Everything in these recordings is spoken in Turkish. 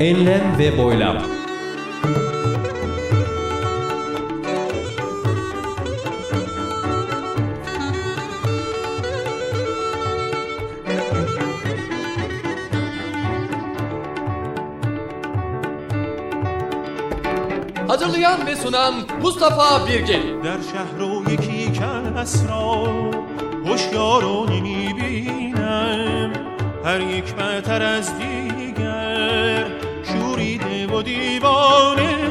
Enlem ve boylam. Hazırlayan ve sunan Mustafa Birgin. در شهر و یکی کس را هوشیار و نمیبینم هر یک بهتر از دیگر شوریده و دیوانه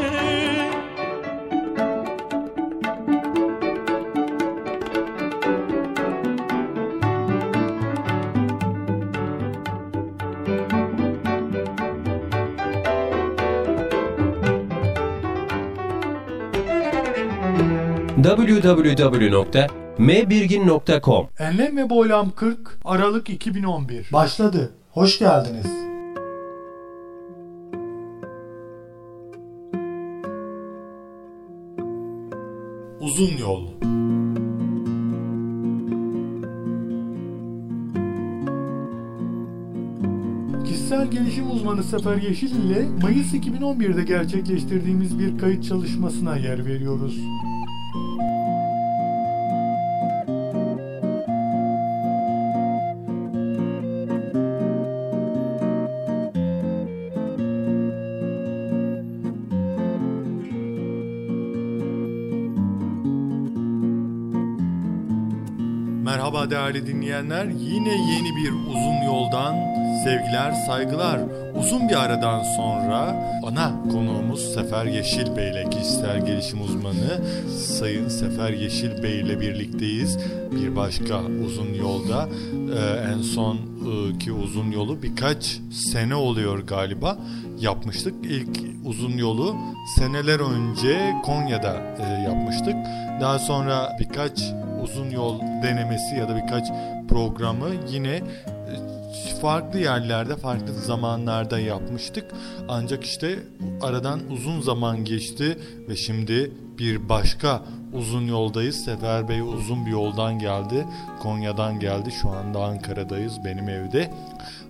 www.mbirgin.com Enlem ve Boylam 40 Aralık 2011 Başladı. Hoş geldiniz. Uzun yol. Kişisel gelişim uzmanı Sefer Yeşil ile Mayıs 2011'de gerçekleştirdiğimiz bir kayıt çalışmasına yer veriyoruz. Değerli dinleyenler. Yine yeni bir uzun yoldan sevgiler, saygılar. Uzun bir aradan sonra ana konuğumuz Sefer Yeşil Bey ile kişisel gelişim uzmanı Sayın Sefer Yeşil Bey ile birlikteyiz. Bir başka uzun yolda Ee, en son e, ki uzun yolu birkaç sene oluyor galiba yapmıştık. İlk uzun yolu seneler önce Konya'da e, yapmıştık. Daha sonra birkaç uzun yol denemesi ya da birkaç programı yine e, farklı yerlerde farklı zamanlarda yapmıştık. Ancak işte aradan uzun zaman geçti ve şimdi bir başka uzun yoldayız. Sefer Bey uzun bir yoldan geldi. Konya'dan geldi. Şu anda Ankara'dayız benim evde.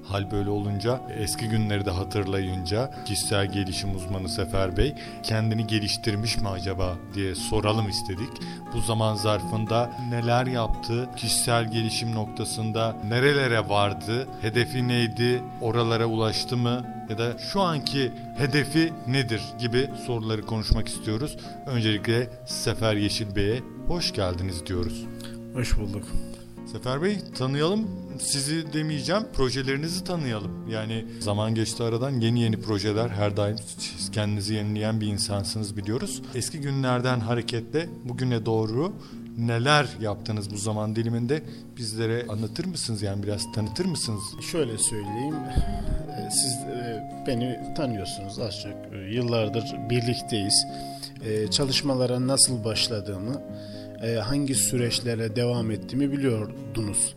Hal böyle olunca eski günleri de hatırlayınca kişisel gelişim uzmanı Sefer Bey kendini geliştirmiş mi acaba diye soralım istedik. Bu zaman zarfında neler yaptı? Kişisel gelişim noktasında nerelere vardı? Hedefi neydi? Oralara ulaştı mı? Ya da şu anki hedefi nedir gibi soruları konuşmak istiyoruz. Öncelikle Sefer Yeşil Bey'e hoş geldiniz diyoruz. Hoş bulduk. Sefer Bey tanıyalım sizi demeyeceğim projelerinizi tanıyalım. Yani zaman geçti aradan yeni yeni projeler her daim kendinizi yenileyen bir insansınız biliyoruz. Eski günlerden hareketle bugüne doğru neler yaptınız bu zaman diliminde bizlere anlatır mısınız yani biraz tanıtır mısınız? Şöyle söyleyeyim. e, Siz e, beni tanıyorsunuz az çok. E, Yıllardır birlikteyiz. Çalışmalara nasıl başladığımı, e, hangi süreçlere devam ettiğimi biliyordunuz.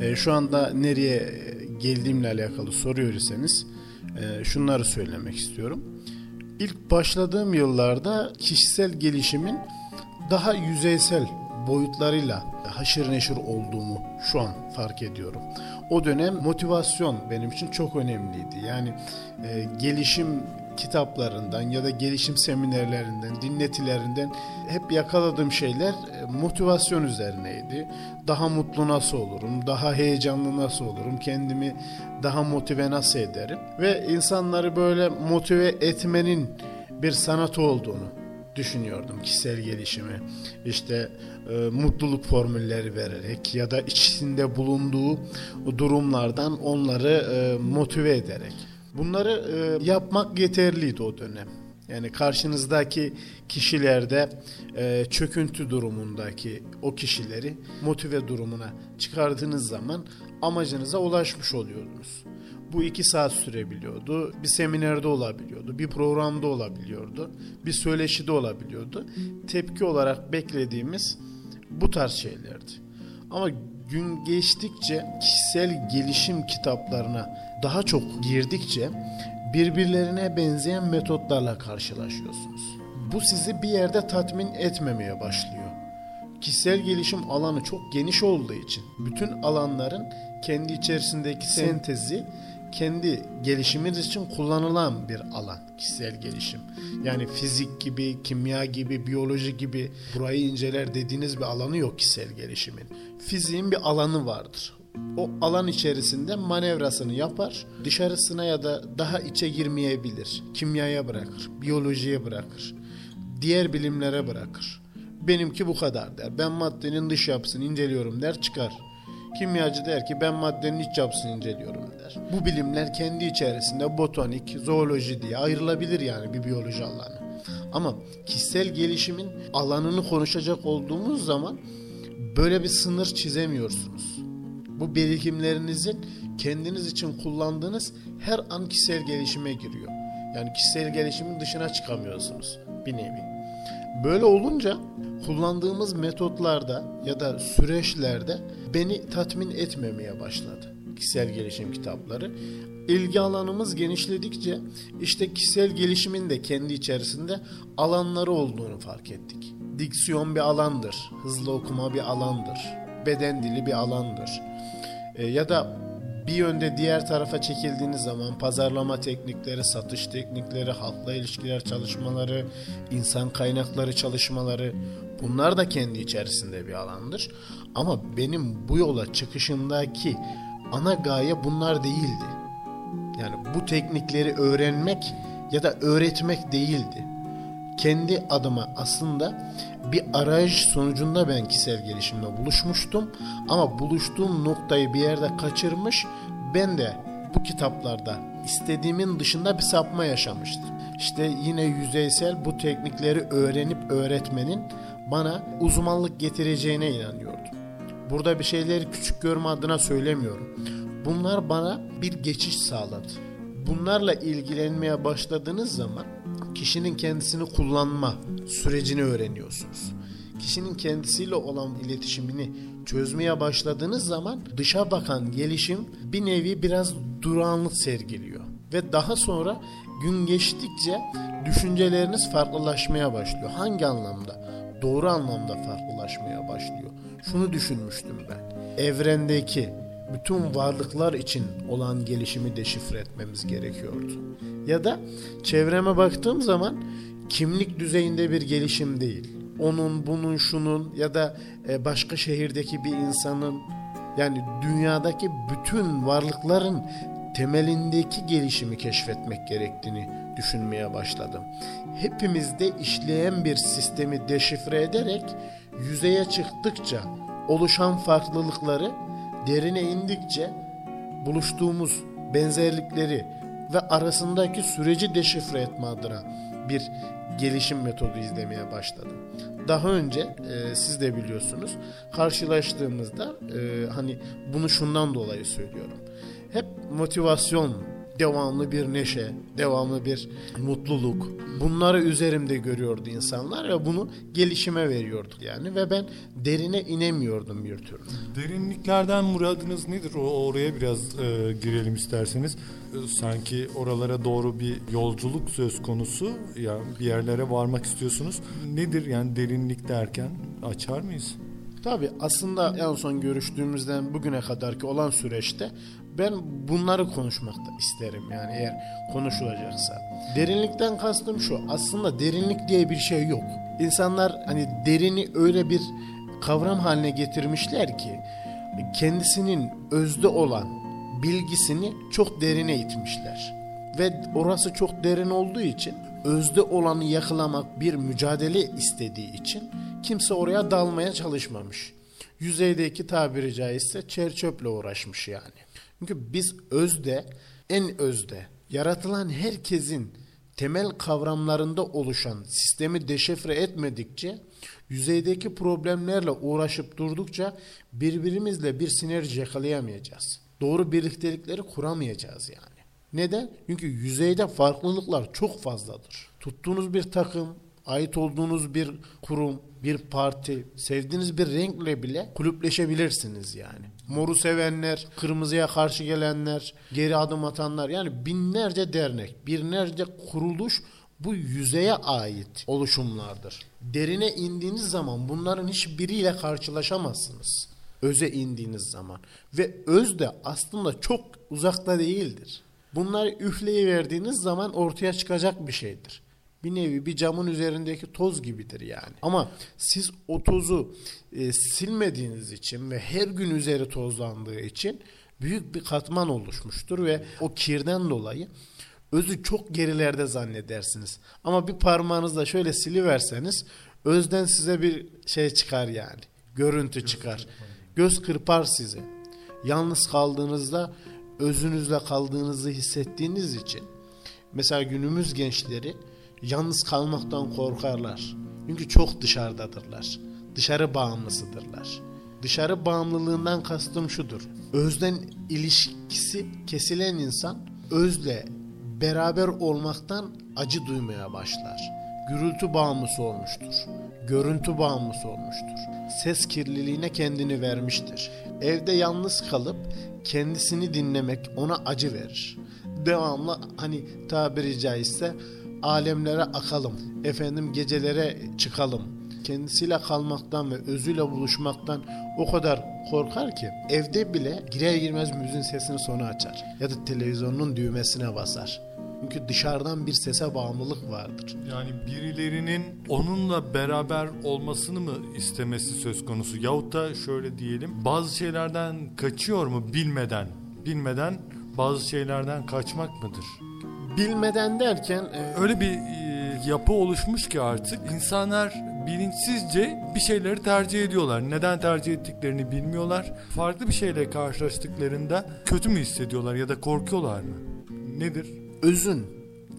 E, Şu anda nereye geldiğimle alakalı soruyor iseniz e, şunları söylemek istiyorum. İlk başladığım yıllarda kişisel gelişimin daha yüzeysel boyutlarıyla haşır neşir olduğumu şu an fark ediyorum. O dönem motivasyon benim için çok önemliydi. Yani e, gelişim kitaplarından ya da gelişim seminerlerinden, dinletilerinden hep yakaladığım şeyler e, motivasyon üzerineydi. Daha mutlu nasıl olurum, daha heyecanlı nasıl olurum, kendimi daha motive nasıl ederim ve insanları böyle motive etmenin bir sanatı olduğunu düşünüyordum kişisel gelişimi. İşte e, mutluluk formülleri vererek ya da içinde bulunduğu durumlardan onları e, motive ederek. Bunları e, yapmak yeterliydi o dönem. Yani karşınızdaki kişilerde e, çöküntü durumundaki o kişileri motive durumuna çıkardığınız zaman amacınıza ulaşmış oluyordunuz. Bu iki saat sürebiliyordu. Bir seminerde olabiliyordu. Bir programda olabiliyordu. Bir söyleşide olabiliyordu. Tepki olarak beklediğimiz bu tarz şeylerdi. Ama gün geçtikçe kişisel gelişim kitaplarına daha çok girdikçe birbirlerine benzeyen metotlarla karşılaşıyorsunuz. Bu sizi bir yerde tatmin etmemeye başlıyor. kişisel gelişim alanı çok geniş olduğu için bütün alanların kendi içerisindeki sentezi kendi gelişimimiz için kullanılan bir alan kişisel gelişim. Yani fizik gibi, kimya gibi, biyoloji gibi burayı inceler dediğiniz bir alanı yok kişisel gelişimin. Fiziğin bir alanı vardır. O alan içerisinde manevrasını yapar, dışarısına ya da daha içe girmeyebilir. Kimyaya bırakır, biyolojiye bırakır, diğer bilimlere bırakır. Benimki bu kadar der. Ben maddenin dış yapısını inceliyorum der çıkar. Kimyacı der ki ben maddenin iç yapısını inceliyorum der. Bu bilimler kendi içerisinde botanik, zooloji diye ayrılabilir yani bir biyoloji alanı. Ama kişisel gelişimin alanını konuşacak olduğumuz zaman böyle bir sınır çizemiyorsunuz. Bu birikimlerinizin kendiniz için kullandığınız her an kişisel gelişime giriyor. Yani kişisel gelişimin dışına çıkamıyorsunuz bir nevi. Böyle olunca kullandığımız metotlarda ya da süreçlerde beni tatmin etmemeye başladı kişisel gelişim kitapları. İlgi alanımız genişledikçe işte kişisel gelişimin de kendi içerisinde alanları olduğunu fark ettik. Diksiyon bir alandır, hızlı okuma bir alandır, beden dili bir alandır. E, ya da bir yönde diğer tarafa çekildiğiniz zaman pazarlama teknikleri, satış teknikleri, halkla ilişkiler çalışmaları, insan kaynakları çalışmaları bunlar da kendi içerisinde bir alandır. Ama benim bu yola çıkışımdaki ana gaye bunlar değildi. Yani bu teknikleri öğrenmek ya da öğretmek değildi. Kendi adıma aslında bir arayış sonucunda ben kişisel gelişimle buluşmuştum. Ama buluştuğum noktayı bir yerde kaçırmış ben de bu kitaplarda istediğimin dışında bir sapma yaşamıştım. İşte yine yüzeysel bu teknikleri öğrenip öğretmenin bana uzmanlık getireceğine inanıyordum. Burada bir şeyleri küçük görme adına söylemiyorum. Bunlar bana bir geçiş sağladı. Bunlarla ilgilenmeye başladığınız zaman kişinin kendisini kullanma sürecini öğreniyorsunuz. Kişinin kendisiyle olan iletişimini çözmeye başladığınız zaman dışa bakan gelişim bir nevi biraz durağanlık sergiliyor. Ve daha sonra gün geçtikçe düşünceleriniz farklılaşmaya başlıyor. Hangi anlamda? Doğru anlamda farklılaşmaya başlıyor. Şunu düşünmüştüm ben. Evrendeki bütün varlıklar için olan gelişimi deşifre etmemiz gerekiyordu. Ya da çevreme baktığım zaman kimlik düzeyinde bir gelişim değil. Onun, bunun, şunun ya da e, başka şehirdeki bir insanın yani dünyadaki bütün varlıkların temelindeki gelişimi keşfetmek gerektiğini düşünmeye başladım. Hepimizde işleyen bir sistemi deşifre ederek yüzeye çıktıkça oluşan farklılıkları derine indikçe buluştuğumuz benzerlikleri ve arasındaki süreci deşifre etme adına bir gelişim metodu izlemeye başladım. Daha önce e, siz de biliyorsunuz karşılaştığımızda e, hani bunu şundan dolayı söylüyorum. Hep motivasyon devamlı bir neşe, devamlı bir mutluluk. Bunları üzerimde görüyordu insanlar ve bunu gelişime veriyorduk yani ve ben derine inemiyordum bir türlü. Derinliklerden muradınız nedir? O oraya biraz e, girelim isterseniz. E, sanki oralara doğru bir yolculuk söz konusu. Ya bir yerlere varmak istiyorsunuz. Nedir yani derinlik derken açar mıyız? Tabii aslında en son görüştüğümüzden bugüne kadarki olan süreçte ben bunları konuşmak da isterim yani eğer konuşulacaksa. Derinlikten kastım şu aslında derinlik diye bir şey yok. İnsanlar hani derini öyle bir kavram haline getirmişler ki kendisinin özde olan bilgisini çok derine itmişler. Ve orası çok derin olduğu için özde olanı yakalamak bir mücadele istediği için kimse oraya dalmaya çalışmamış. Yüzeydeki tabiri caizse çerçöple uğraşmış yani. Çünkü biz özde, en özde, yaratılan herkesin temel kavramlarında oluşan sistemi deşifre etmedikçe, yüzeydeki problemlerle uğraşıp durdukça birbirimizle bir sinerji yakalayamayacağız. Doğru birliktelikleri kuramayacağız yani. Neden? Çünkü yüzeyde farklılıklar çok fazladır. Tuttuğunuz bir takım, ait olduğunuz bir kurum, bir parti, sevdiğiniz bir renkle bile kulüpleşebilirsiniz yani. Moru sevenler, kırmızıya karşı gelenler, geri adım atanlar yani binlerce dernek, binlerce kuruluş bu yüzeye ait oluşumlardır. Derine indiğiniz zaman bunların hiçbiriyle karşılaşamazsınız. Öze indiğiniz zaman. Ve öz de aslında çok uzakta değildir. Bunları üfleyiverdiğiniz zaman ortaya çıkacak bir şeydir. Bir nevi bir camın üzerindeki toz gibidir yani. Ama siz o tozu e, silmediğiniz için ve her gün üzeri tozlandığı için büyük bir katman oluşmuştur ve o kirden dolayı özü çok gerilerde zannedersiniz. Ama bir parmağınızla şöyle siliverseniz özden size bir şey çıkar yani. Görüntü çıkar. Göz kırpar sizi. Yalnız kaldığınızda özünüzle kaldığınızı hissettiğiniz için mesela günümüz gençleri yalnız kalmaktan korkarlar. Çünkü çok dışarıdadırlar. Dışarı bağımlısıdırlar. Dışarı bağımlılığından kastım şudur. Özden ilişkisi kesilen insan özle beraber olmaktan acı duymaya başlar. Gürültü bağımlısı olmuştur. Görüntü bağımlısı olmuştur. Ses kirliliğine kendini vermiştir. Evde yalnız kalıp kendisini dinlemek ona acı verir. Devamlı hani tabiri caizse alemlere akalım. Efendim gecelere çıkalım. Kendisiyle kalmaktan ve özüyle buluşmaktan o kadar korkar ki evde bile girer girmez müziğin sesini sona açar. Ya da televizyonun düğmesine basar. Çünkü dışarıdan bir sese bağımlılık vardır. Yani birilerinin onunla beraber olmasını mı istemesi söz konusu? Yahut da şöyle diyelim bazı şeylerden kaçıyor mu bilmeden? Bilmeden bazı şeylerden kaçmak mıdır? Bilmeden derken e, Öyle bir e, yapı oluşmuş ki artık insanlar bilinçsizce bir şeyleri tercih ediyorlar. Neden tercih ettiklerini bilmiyorlar. Farklı bir şeyle karşılaştıklarında kötü mü hissediyorlar ya da korkuyorlar mı? Nedir? özün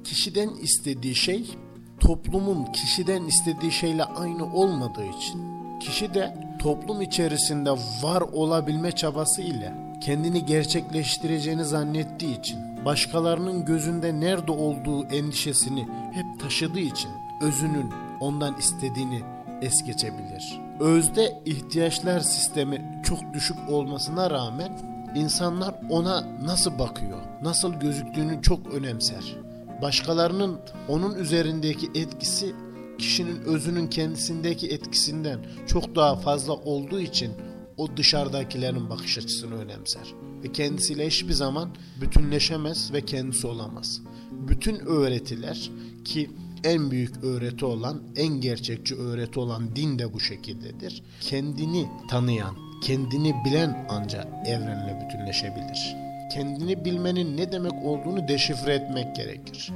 kişiden istediği şey toplumun kişiden istediği şeyle aynı olmadığı için kişi de toplum içerisinde var olabilme çabası ile kendini gerçekleştireceğini zannettiği için başkalarının gözünde nerede olduğu endişesini hep taşıdığı için özünün ondan istediğini es geçebilir. Özde ihtiyaçlar sistemi çok düşük olmasına rağmen insanlar ona nasıl bakıyor, nasıl gözüktüğünü çok önemser. Başkalarının onun üzerindeki etkisi kişinin özünün kendisindeki etkisinden çok daha fazla olduğu için o dışarıdakilerin bakış açısını önemser. Ve kendisiyle hiçbir zaman bütünleşemez ve kendisi olamaz. Bütün öğretiler ki en büyük öğreti olan, en gerçekçi öğreti olan din de bu şekildedir. Kendini tanıyan, kendini bilen ancak evrenle bütünleşebilir. Kendini bilmenin ne demek olduğunu deşifre etmek gerekir.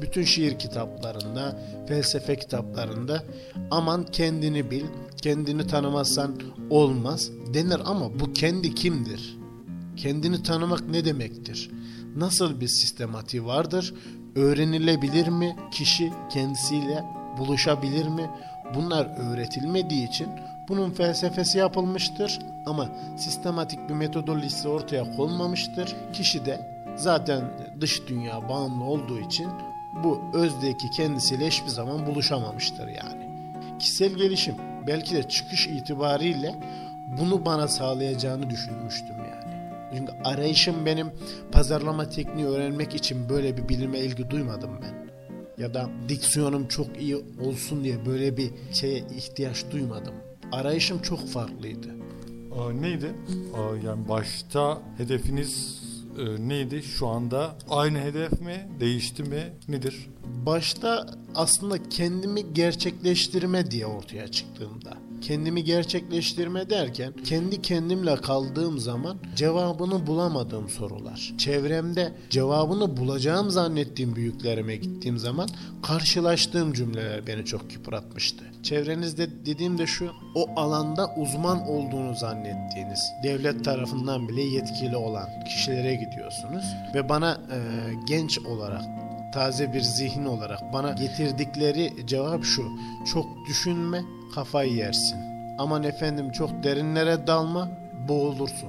Bütün şiir kitaplarında, felsefe kitaplarında aman kendini bil, kendini tanımazsan olmaz denir ama bu kendi kimdir? Kendini tanımak ne demektir? Nasıl bir sistematiği vardır? Öğrenilebilir mi? Kişi kendisiyle buluşabilir mi? Bunlar öğretilmediği için bunun felsefesi yapılmıştır ama sistematik bir metodolojisi ortaya konmamıştır. Kişi de zaten dış dünya bağımlı olduğu için bu özdeki kendisiyle hiçbir zaman buluşamamıştır yani. Kişisel gelişim belki de çıkış itibariyle bunu bana sağlayacağını düşünmüştüm yani. Çünkü arayışım benim pazarlama tekniği öğrenmek için böyle bir bilime ilgi duymadım ben. Ya da diksiyonum çok iyi olsun diye böyle bir şeye ihtiyaç duymadım. Arayışım çok farklıydı. Aa, neydi? Aa, yani başta hedefiniz e, neydi? Şu anda aynı hedef mi? Değişti mi? Nedir? Başta aslında kendimi gerçekleştirme diye ortaya çıktığımda. Kendimi gerçekleştirme derken kendi kendimle kaldığım zaman cevabını bulamadığım sorular. Çevremde cevabını bulacağım zannettiğim büyüklerime gittiğim zaman karşılaştığım cümleler beni çok yıpratmıştı. Çevrenizde dediğim de şu o alanda uzman olduğunu zannettiğiniz devlet tarafından bile yetkili olan kişilere gidiyorsunuz ve bana e, genç olarak taze bir zihin olarak bana getirdikleri cevap şu. Çok düşünme, kafayı yersin. Aman efendim çok derinlere dalma, boğulursun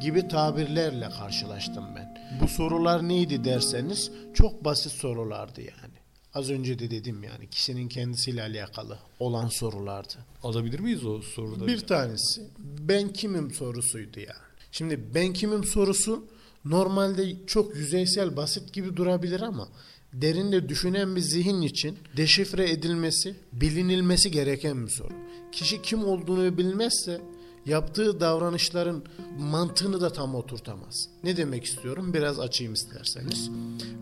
gibi tabirlerle karşılaştım ben. Bu sorular neydi derseniz çok basit sorulardı yani. Az önce de dedim yani kişinin kendisiyle alakalı olan sorulardı. Alabilir miyiz o soruları? Bir tanesi ben kimim sorusuydu ya. Şimdi ben kimim sorusu normalde çok yüzeysel basit gibi durabilir ama derinde düşünen bir zihin için deşifre edilmesi, bilinilmesi gereken bir soru. Kişi kim olduğunu bilmezse yaptığı davranışların mantığını da tam oturtamaz. Ne demek istiyorum? Biraz açayım isterseniz.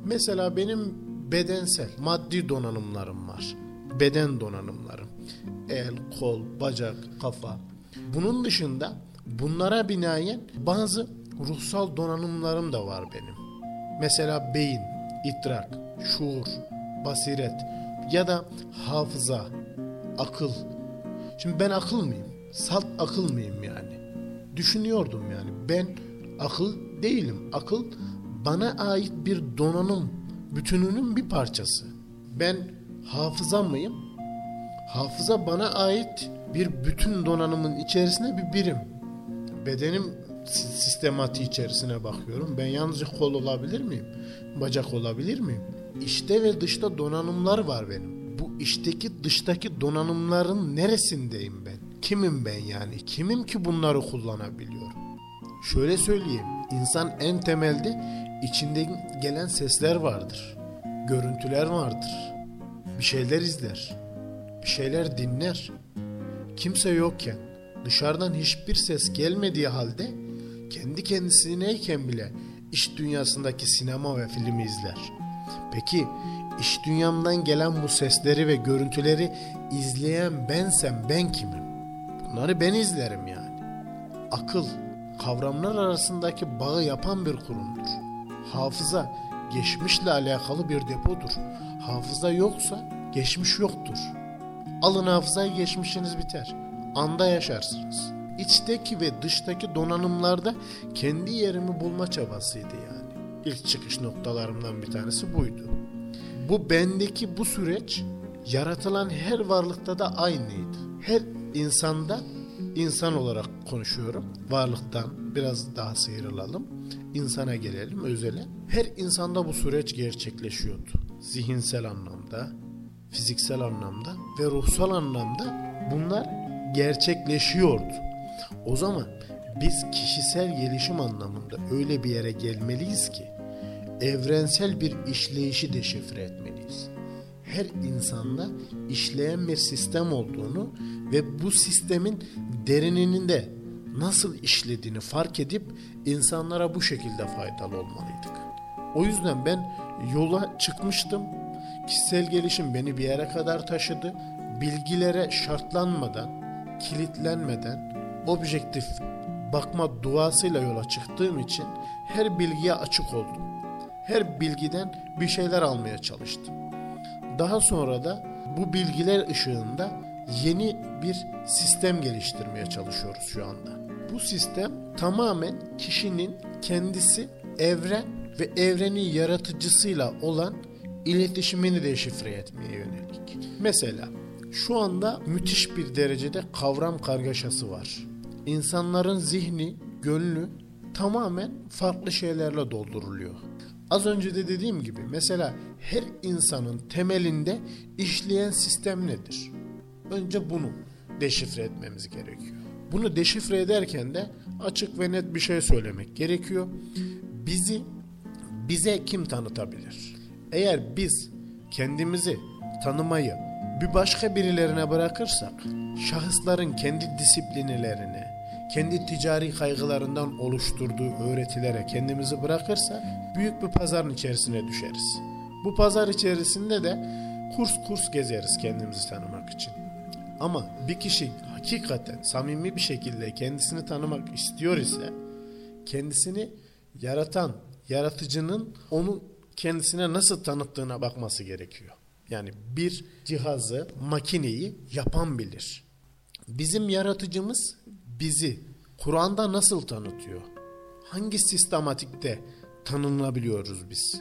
Mesela benim bedensel, maddi donanımlarım var. Beden donanımlarım. El, kol, bacak, kafa. Bunun dışında bunlara binaen bazı ruhsal donanımlarım da var benim. Mesela beyin, idrak, şuur, basiret ya da hafıza, akıl. Şimdi ben akıl mıyım? Salt akıl mıyım yani? Düşünüyordum yani. Ben akıl değilim. Akıl bana ait bir donanım bütününün bir parçası. Ben hafıza mıyım? Hafıza bana ait bir bütün donanımın içerisinde bir birim. Bedenim sistematiği içerisine bakıyorum. Ben yalnızca kol olabilir miyim? Bacak olabilir miyim? İçte ve dışta donanımlar var benim. Bu içteki dıştaki donanımların neresindeyim ben? Kimim ben yani? Kimim ki bunları kullanabiliyorum? Şöyle söyleyeyim. İnsan en temelde içinde gelen sesler vardır. Görüntüler vardır. Bir şeyler izler. Bir şeyler dinler. Kimse yokken dışarıdan hiçbir ses gelmediği halde kendi kendisineyken bile iş dünyasındaki sinema ve filmi izler. Peki iş dünyamdan gelen bu sesleri ve görüntüleri izleyen bensem ben kimim? Bunları ben izlerim yani. Akıl, kavramlar arasındaki bağı yapan bir kurumdur. Hafıza, geçmişle alakalı bir depodur. Hafıza yoksa geçmiş yoktur. Alın hafızayı geçmişiniz biter. Anda yaşarsınız. İçteki ve dıştaki donanımlarda kendi yerimi bulma çabasıydı yani. İlk çıkış noktalarımdan bir tanesi buydu. Bu bendeki bu süreç yaratılan her varlıkta da aynıydı. Her insanda insan olarak konuşuyorum. Varlıktan biraz daha sıyrılalım. İnsana gelelim özele. Her insanda bu süreç gerçekleşiyordu. Zihinsel anlamda, fiziksel anlamda ve ruhsal anlamda bunlar gerçekleşiyordu. O zaman biz kişisel gelişim anlamında öyle bir yere gelmeliyiz ki evrensel bir işleyişi deşifre etmeliyiz. Her insanda işleyen bir sistem olduğunu ve bu sistemin derininin de nasıl işlediğini fark edip insanlara bu şekilde faydalı olmalıydık. O yüzden ben yola çıkmıştım. Kişisel gelişim beni bir yere kadar taşıdı. Bilgilere şartlanmadan, kilitlenmeden, objektif bakma duasıyla yola çıktığım için her bilgiye açık oldum. Her bilgiden bir şeyler almaya çalıştım. Daha sonra da bu bilgiler ışığında yeni bir sistem geliştirmeye çalışıyoruz şu anda. Bu sistem tamamen kişinin kendisi evren ve evrenin yaratıcısıyla olan iletişimini deşifre etmeye yönelik. Mesela şu anda müthiş bir derecede kavram kargaşası var. İnsanların zihni, gönlü tamamen farklı şeylerle dolduruluyor. Az önce de dediğim gibi mesela her insanın temelinde işleyen sistem nedir? Önce bunu deşifre etmemiz gerekiyor. Bunu deşifre ederken de açık ve net bir şey söylemek gerekiyor. Bizi bize kim tanıtabilir? Eğer biz kendimizi tanımayı bir başka birilerine bırakırsak, şahısların kendi disiplinlerine, kendi ticari kaygılarından oluşturduğu öğretilere kendimizi bırakırsak büyük bir pazarın içerisine düşeriz. Bu pazar içerisinde de kurs kurs gezeriz kendimizi tanımak için. Ama bir kişi hakikaten samimi bir şekilde kendisini tanımak istiyor ise kendisini yaratan yaratıcının onu kendisine nasıl tanıttığına bakması gerekiyor. Yani bir cihazı, makineyi yapan bilir. Bizim yaratıcımız bizi Kur'an'da nasıl tanıtıyor? Hangi sistematikte tanınabiliyoruz biz?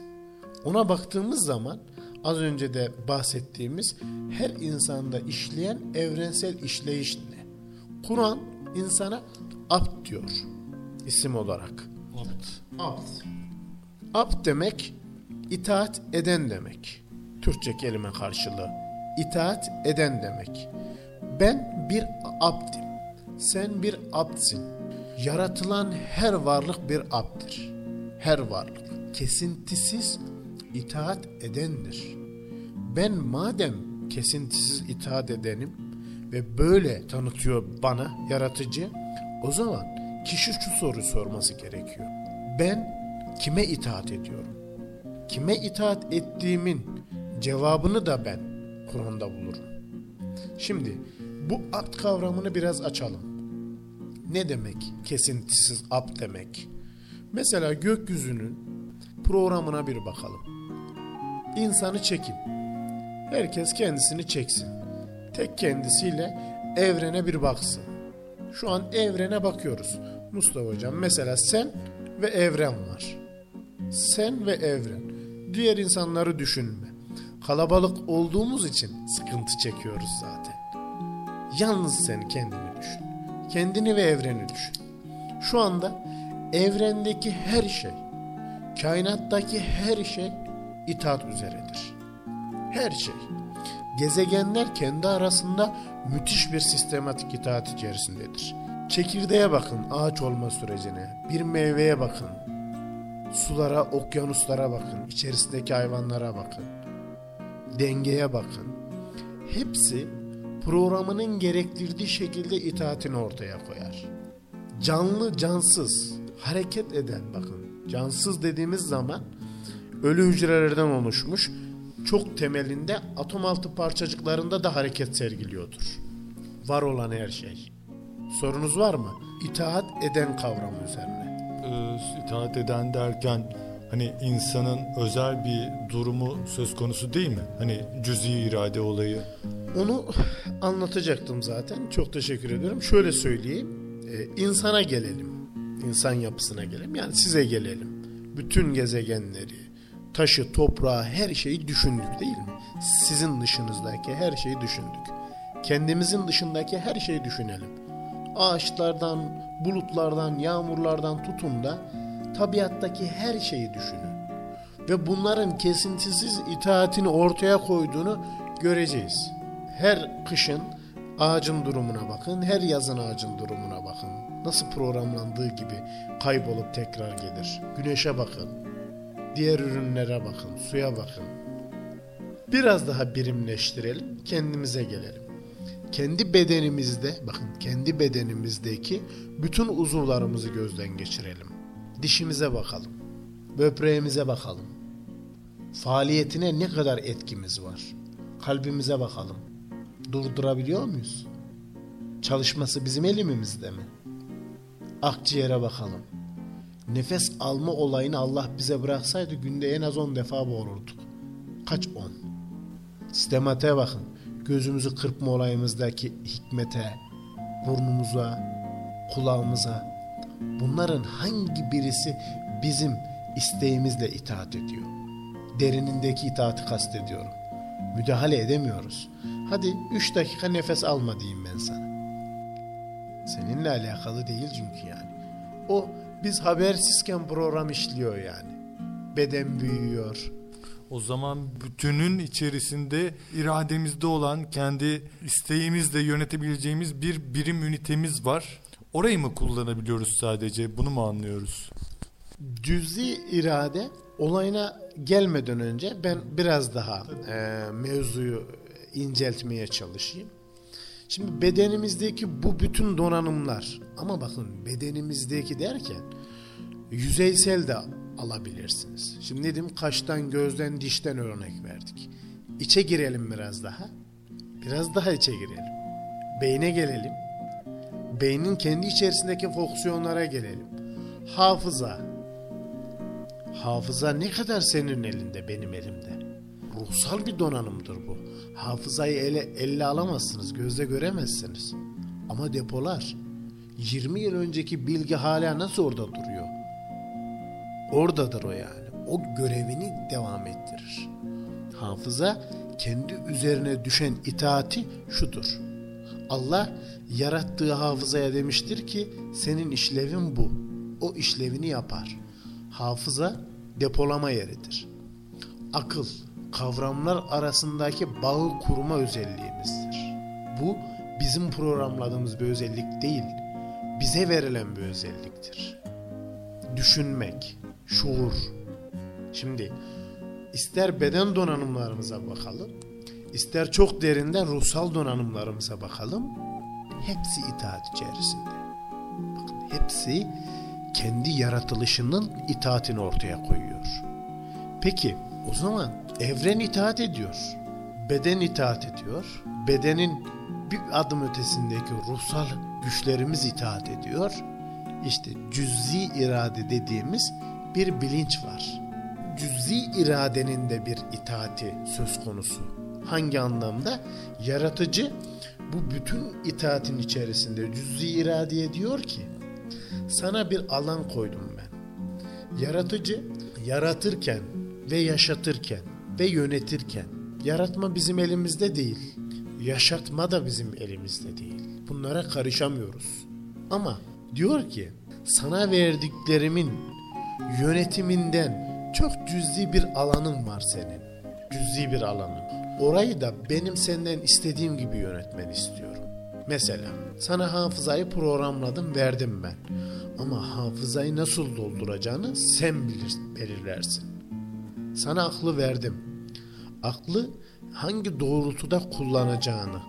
Ona baktığımız zaman az önce de bahsettiğimiz her insanda işleyen evrensel işleyiş ne? Kur'an insana abd diyor isim olarak. Abd. Abd. Abd demek itaat eden demek. Türkçe kelime karşılığı. İtaat eden demek. Ben bir abdim. Sen bir abdsin. Yaratılan her varlık bir abdir. Her varlık. Kesintisiz itaat edendir. Ben madem kesintisiz itaat edenim ve böyle tanıtıyor bana yaratıcı, o zaman kişi şu soru sorması gerekiyor. Ben kime itaat ediyorum? Kime itaat ettiğimin cevabını da ben Kur'an'da bulurum. Şimdi bu abd kavramını biraz açalım. Ne demek kesintisiz abd demek? Mesela gökyüzünün programına bir bakalım. İnsanı çekin. Herkes kendisini çeksin. Tek kendisiyle evrene bir baksın. Şu an evrene bakıyoruz. Mustafa hocam mesela sen ve evren var. Sen ve evren. Diğer insanları düşünme. Kalabalık olduğumuz için sıkıntı çekiyoruz zaten. Yalnız sen kendini. Kendini ve evreni düşün. Şu anda evrendeki her şey, kainattaki her şey itaat üzeredir. Her şey. Gezegenler kendi arasında müthiş bir sistematik itaat içerisindedir. Çekirdeğe bakın ağaç olma sürecine, bir meyveye bakın, sulara, okyanuslara bakın, içerisindeki hayvanlara bakın, dengeye bakın. Hepsi programının gerektirdiği şekilde itaatini ortaya koyar. Canlı, cansız, hareket eden bakın. Cansız dediğimiz zaman ölü hücrelerden oluşmuş çok temelinde atom altı parçacıklarında da hareket sergiliyordur. Var olan her şey. Sorunuz var mı? İtaat eden kavramı üzerine. Ee, itaat eden derken hani insanın özel bir durumu söz konusu değil mi? Hani cüzi irade olayı. Onu anlatacaktım zaten. Çok teşekkür ediyorum. Şöyle söyleyeyim. Ee, insana gelelim. İnsan yapısına gelelim. Yani size gelelim. Bütün gezegenleri, taşı, toprağı, her şeyi düşündük değil mi? Sizin dışınızdaki her şeyi düşündük. Kendimizin dışındaki her şeyi düşünelim. Ağaçlardan, bulutlardan, yağmurlardan tutun da tabiattaki her şeyi düşünün. Ve bunların kesintisiz itaatini ortaya koyduğunu göreceğiz. Her kışın ağacın durumuna bakın, her yazın ağacın durumuna bakın. Nasıl programlandığı gibi kaybolup tekrar gelir. Güneşe bakın, diğer ürünlere bakın, suya bakın. Biraz daha birimleştirelim, kendimize gelelim. Kendi bedenimizde, bakın kendi bedenimizdeki bütün uzuvlarımızı gözden geçirelim. Dişimize bakalım, böbreğimize bakalım. Faaliyetine ne kadar etkimiz var? Kalbimize bakalım. Durdurabiliyor muyuz? Çalışması bizim elimizde mi? Akciğere bakalım. Nefes alma olayını Allah bize bıraksaydı günde en az 10 defa boğulurduk. Kaç 10? Sistematiğe bakın. Gözümüzü kırpma olayımızdaki hikmete, burnumuza, kulağımıza. Bunların hangi birisi bizim isteğimizle itaat ediyor? Derinindeki itaati kastediyorum. Müdahale edemiyoruz. Hadi 3 dakika nefes alma diyeyim ben sana. Seninle alakalı değil çünkü yani. O biz habersizken program işliyor yani. Beden büyüyor. O zaman bütünün içerisinde irademizde olan kendi isteğimizle yönetebileceğimiz bir birim ünitemiz var. Orayı mı kullanabiliyoruz sadece? Bunu mu anlıyoruz? Cüzi irade olayına gelmeden önce ben biraz daha e, mevzuyu inceltmeye çalışayım. Şimdi bedenimizdeki bu bütün donanımlar ama bakın bedenimizdeki derken yüzeysel de alabilirsiniz. Şimdi dedim kaştan, gözden, dişten örnek verdik. İçe girelim biraz daha. Biraz daha içe girelim. Beyne gelelim. Beynin kendi içerisindeki fonksiyonlara gelelim. Hafıza. Hafıza ne kadar senin elinde, benim elimde. Ruhsal bir donanımdır bu. Hafızayı ele, elle alamazsınız, gözle göremezsiniz. Ama depolar. 20 yıl önceki bilgi hala nasıl orada duruyor? Oradadır o yani. O görevini devam ettirir. Hafıza kendi üzerine düşen itaati şudur. Allah yarattığı hafızaya demiştir ki senin işlevin bu. O işlevini yapar. Hafıza depolama yeridir. Akıl, kavramlar arasındaki bağı kurma özelliğimizdir. Bu bizim programladığımız bir özellik değil, bize verilen bir özelliktir. Düşünmek, şuur. Şimdi ister beden donanımlarımıza bakalım, ister çok derinden ruhsal donanımlarımıza bakalım. Hepsi itaat içerisinde. Bakın hepsi kendi yaratılışının itaatini ortaya koyuyor. Peki o zaman evren itaat ediyor. Beden itaat ediyor. Bedenin bir adım ötesindeki ruhsal güçlerimiz itaat ediyor. İşte cüz'i irade dediğimiz bir bilinç var. Cüz'i iradenin de bir itaati söz konusu. Hangi anlamda? Yaratıcı bu bütün itaatin içerisinde cüz'i iradeye diyor ki sana bir alan koydum ben. Yaratıcı yaratırken ve yaşatırken ve yönetirken yaratma bizim elimizde değil. Yaşatma da bizim elimizde değil. Bunlara karışamıyoruz. Ama diyor ki sana verdiklerimin yönetiminden çok cüzi bir alanın var senin. Cüzi bir alanın. Orayı da benim senden istediğim gibi yönetmeni istiyorum. Mesela sana hafızayı programladım verdim ben. Ama hafızayı nasıl dolduracağını sen bilir, belirlersin. Sana aklı verdim. Aklı hangi doğrultuda kullanacağını,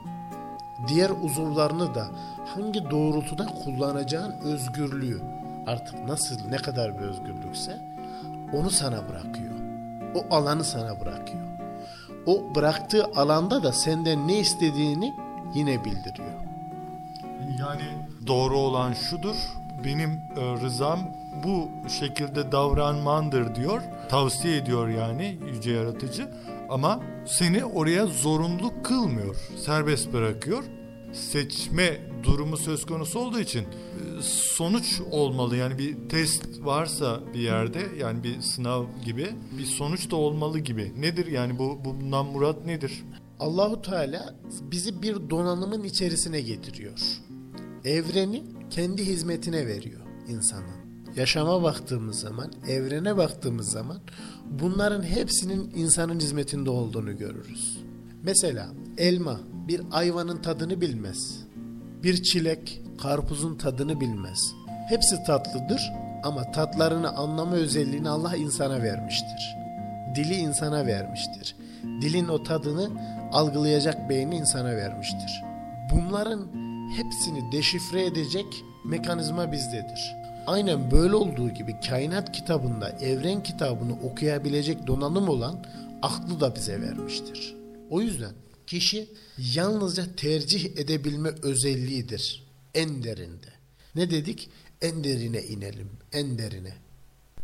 diğer uzuvlarını da hangi doğrultuda kullanacağın özgürlüğü artık nasıl ne kadar bir özgürlükse onu sana bırakıyor. O alanı sana bırakıyor. O bıraktığı alanda da senden ne istediğini yine bildiriyor. Yani doğru olan şudur. Benim e, rızam bu şekilde davranmandır diyor. Tavsiye ediyor yani yüce yaratıcı. Ama seni oraya zorunlu kılmıyor. Serbest bırakıyor. Seçme durumu söz konusu olduğu için sonuç olmalı. Yani bir test varsa bir yerde yani bir sınav gibi bir sonuç da olmalı gibi. Nedir yani bu bundan murat nedir? Allahu Teala bizi bir donanımın içerisine getiriyor. Evreni kendi hizmetine veriyor insanın. Yaşama baktığımız zaman, evrene baktığımız zaman bunların hepsinin insanın hizmetinde olduğunu görürüz. Mesela elma bir ayvanın tadını bilmez. Bir çilek karpuzun tadını bilmez. Hepsi tatlıdır ama tatlarını anlama özelliğini Allah insana vermiştir. Dili insana vermiştir. Dilin o tadını algılayacak beyni insana vermiştir. Bunların hepsini deşifre edecek mekanizma bizdedir. Aynen böyle olduğu gibi kainat kitabında evren kitabını okuyabilecek donanım olan aklı da bize vermiştir. O yüzden kişi yalnızca tercih edebilme özelliğidir en derinde. Ne dedik? En derine inelim, en derine.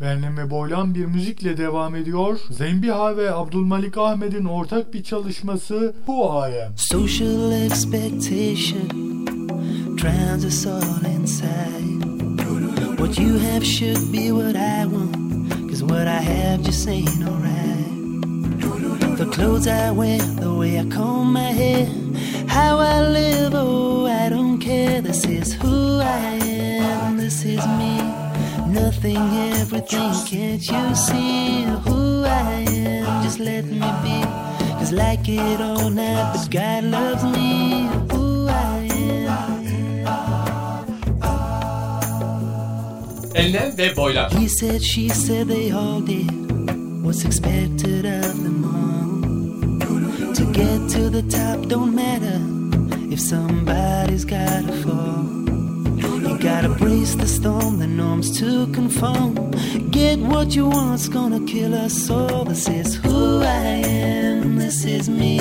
Bernem ve Boylan bir müzikle devam ediyor. Zembiha ve Abdülmalik Ahmet'in ortak bir çalışması Who I Am. Social expectation drowns us all inside. What you have should be what I want, cause what I have just ain't alright. The clothes I wear, the way I comb my hair, how I live, oh, I don't care. This is who I am, this is me. Nothing, everything, can't you see who I am? Just let me be, cause like it or not, but God loves me, who I am. Enlem ve boylar. He said, she said, they all did what's expected of them all. To get to the top don't matter if somebody's gotta fall. You gotta brace the storm, the norms to conform. Get what you want's gonna kill us all. This is who I am, this is me.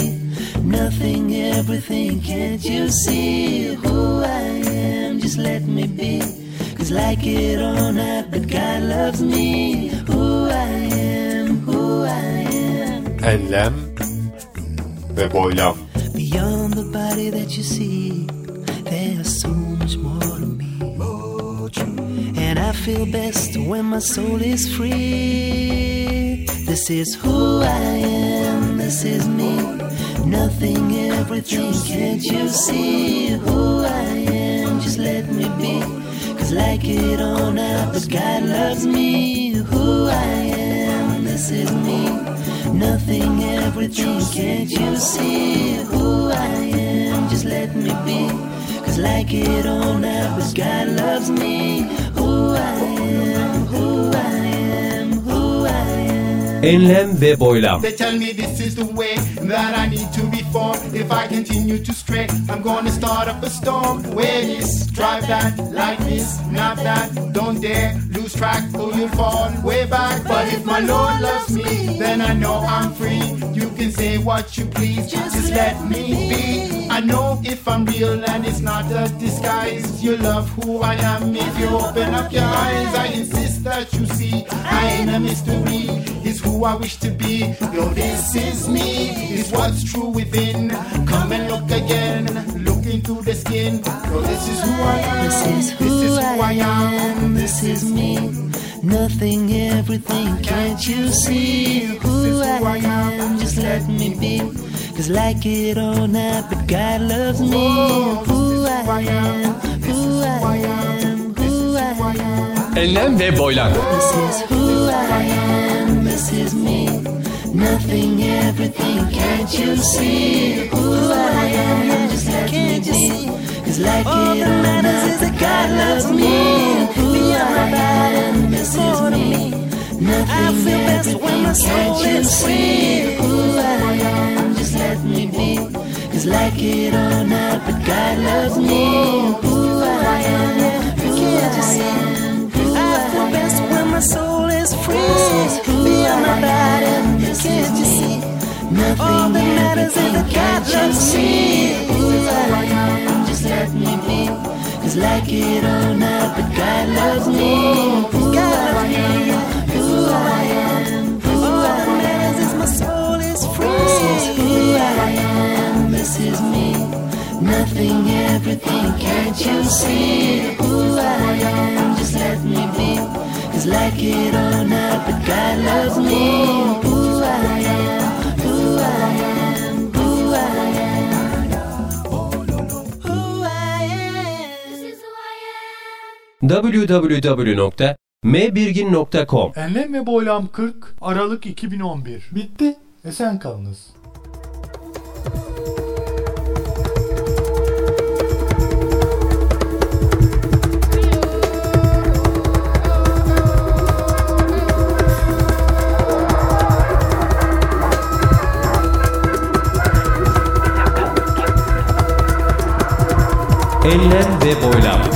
Nothing, everything, can't you see who I am? Just let me be. Cause like it or not, but God loves me. Who I am, who I am. Enlem ve boylam. Beyond the body that you see, there's so much more to me. And I feel best when my soul is free. This is who I am, this is me. Nothing, everything, can't you see who I am? Just let me be. Cause like it or not, but God loves me. Who I am, this is me. Nothing, everything, can't you see who I am? Just let me be. Cause like it or not, God loves me. Who I am, who I am. Enlem ve boylam. They tell me this is the way that I need to reform. If I continue to stray, I'm gonna start up a storm. Wear this, drive that, like this, not that. Don't dare lose track or you'll fall way back. But if my Lord loves me, then I know I'm free. You can say what you please, just let me be. I know if I'm real and it's not a disguise. You love who I am if you open up your eyes. I insist that you see I ain't a mystery. It's who I wish to be. Yo, this is me. It's what's true within. Come and look again. Looking through the skin. Yo, this is who I am. This is who, I, am. This is me. Nothing, everything. Can't you see who I am? Just let me be. Cause like it or not, but God loves me. Who I am, who I am, who I am. Enlem ve boylam. This is who I am, this is me. Nothing, everything, can't you see who I am? Just let me be. Cause like it or not, that God loves me. Who I am, this is me. Nothing, everything, can't you see who I am? Just let me be. Cause like it or not, but God loves me. Who I am, who I am, soul is free. All that matters is loves me. Who I am, just let me be. Cause like it or not, but God loves me. Who I who I am, is my soul is free. Who I am, this is me. Nothing, everything, can't you see? Like it or not, but God loves me. Who I am. Who I am. www.mbirgin.com Enlem ve Boylam 40 Aralık 2011. Bitti. Esen kalınız. Enlem ve boylam.